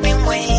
Been waiting.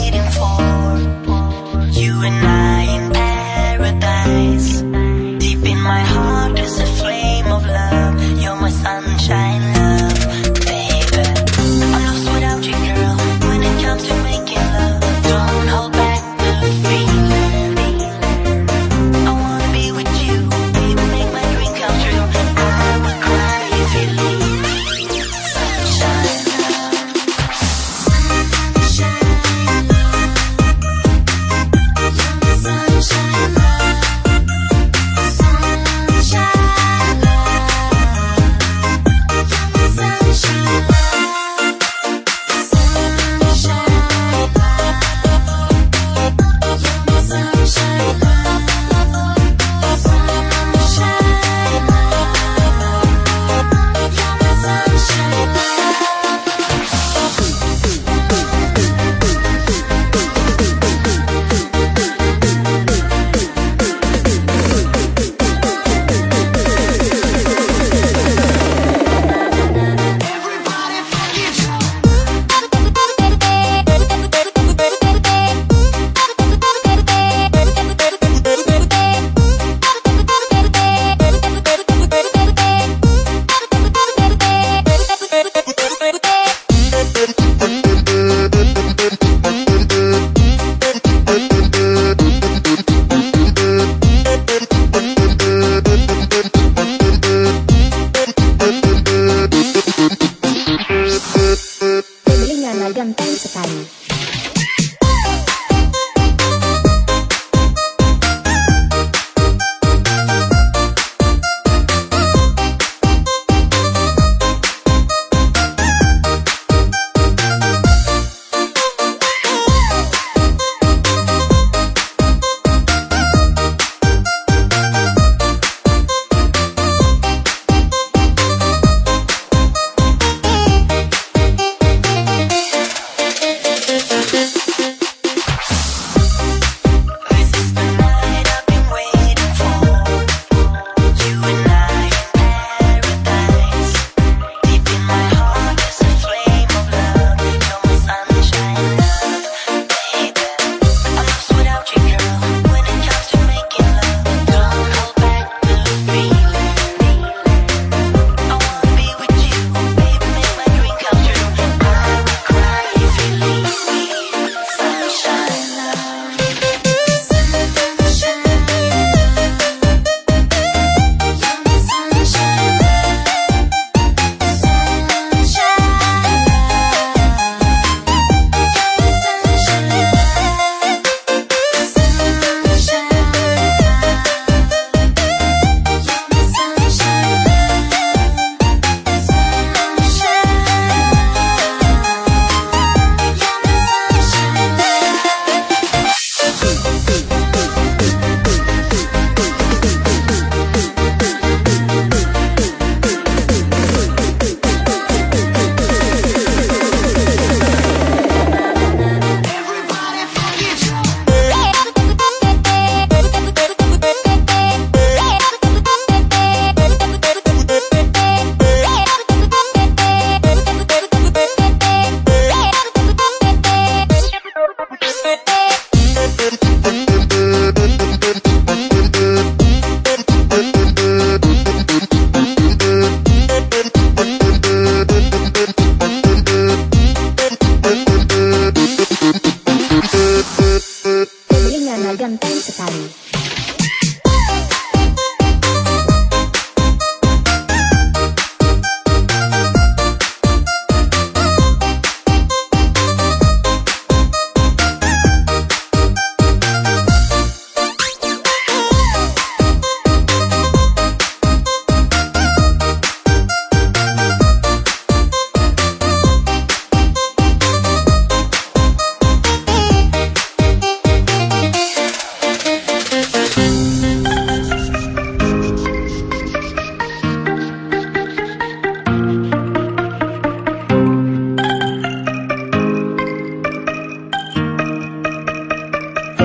gampang sekali.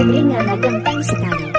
nag-inganagantang sekali.